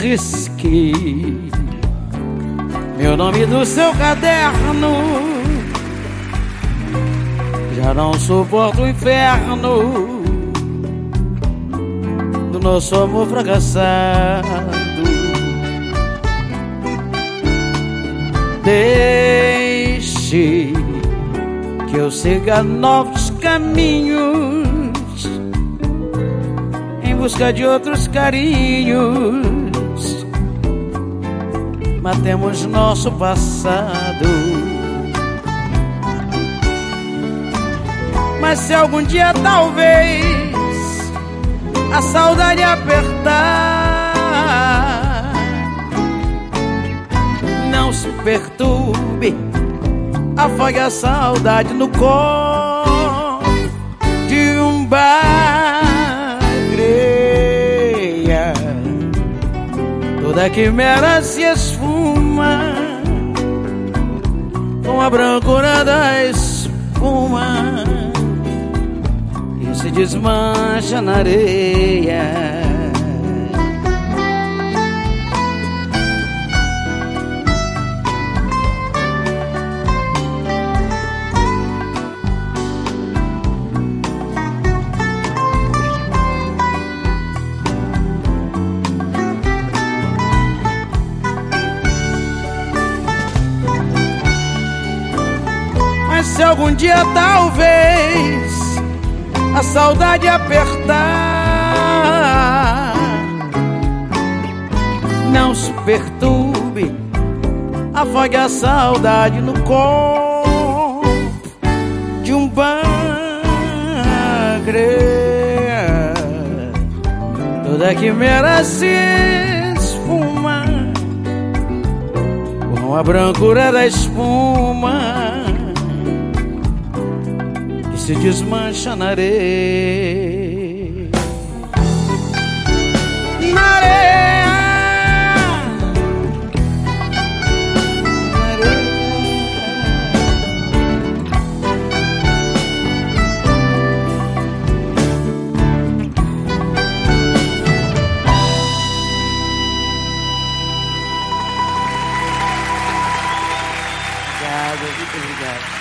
risquei meu nome no seu caderno. Já não suporto o inferno do nosso amor fracassado. Deixe que eu siga novos caminhos em busca de outros carinhos matemos nosso passado. Mas se algum dia talvez a saudade apertar, não se perturbe, afogue a saudade no corpo de um bagreia. Toda quimera se esfuma com a brancura da espuma se desmancha na areia. se algum dia talvez a saudade apertar, não se perturbe, afogue a saudade no corpo de um bagre. Toda quimera se esfuma com a brancura da espuma se desmancha na areia. Na areia. Na areia. Obrigado, muito obrigado.